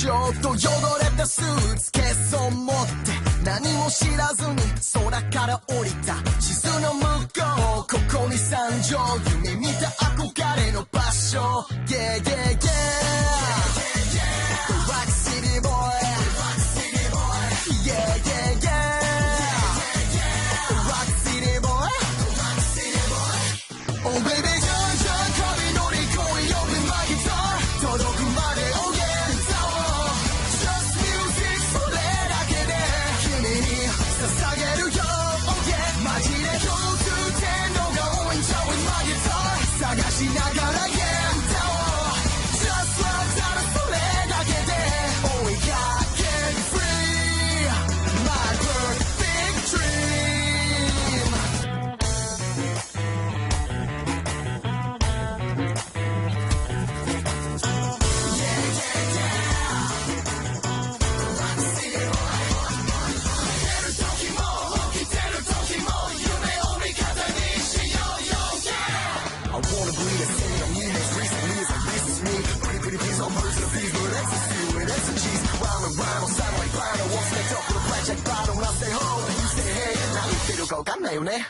ちょっと汚れたスーツケースを持って何も知らずに空から降りた。地図の向こうここに山上夢見た憧れの場所。Yeah yeah yeah わかんないよね。